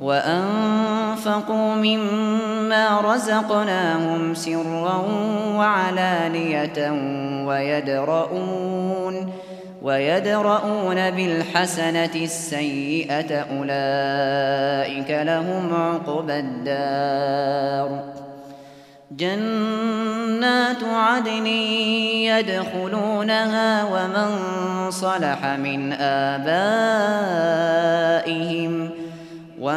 وأنفقوا مما رزقناهم سرا وعلانية ويدرؤون ويدرؤون بالحسنة السيئة أولئك لهم عقبى الدار جنات عدن يدخلونها ومن صلح من آبائهم